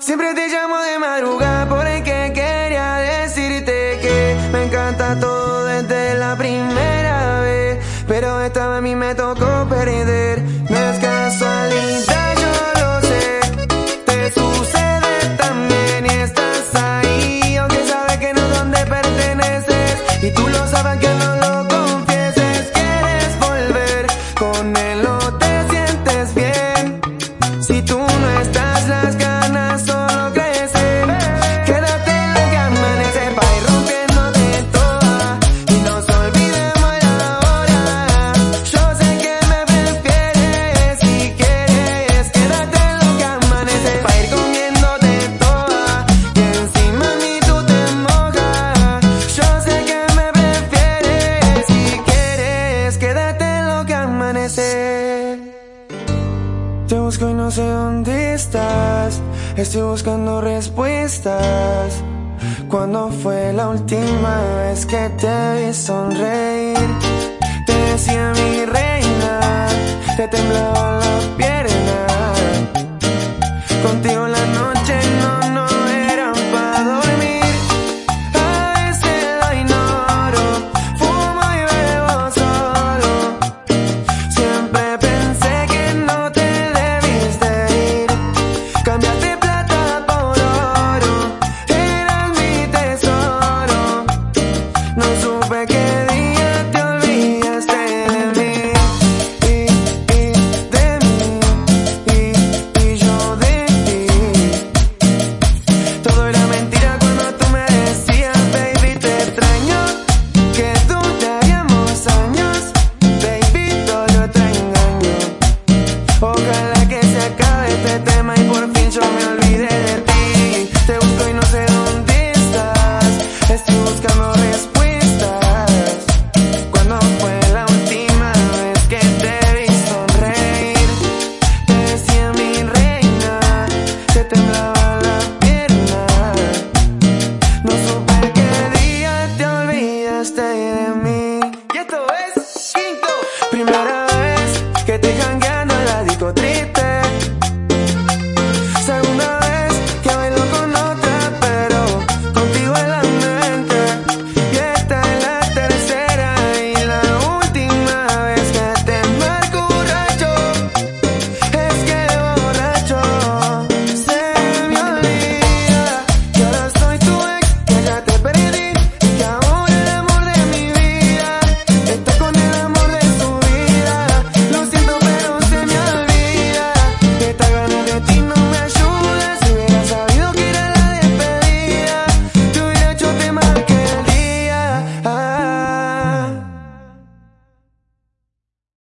Siempre te llamo de madrugada porque quería decirte que me encanta todo desde la primera vez. Pero esta vez a mí me tocó perder. Te busco y no sé dónde estás. Estoy buscando respuestas. ¿Cuándo fue la última vez que te vi sonreír? Te decía mi reina, te temblaba angel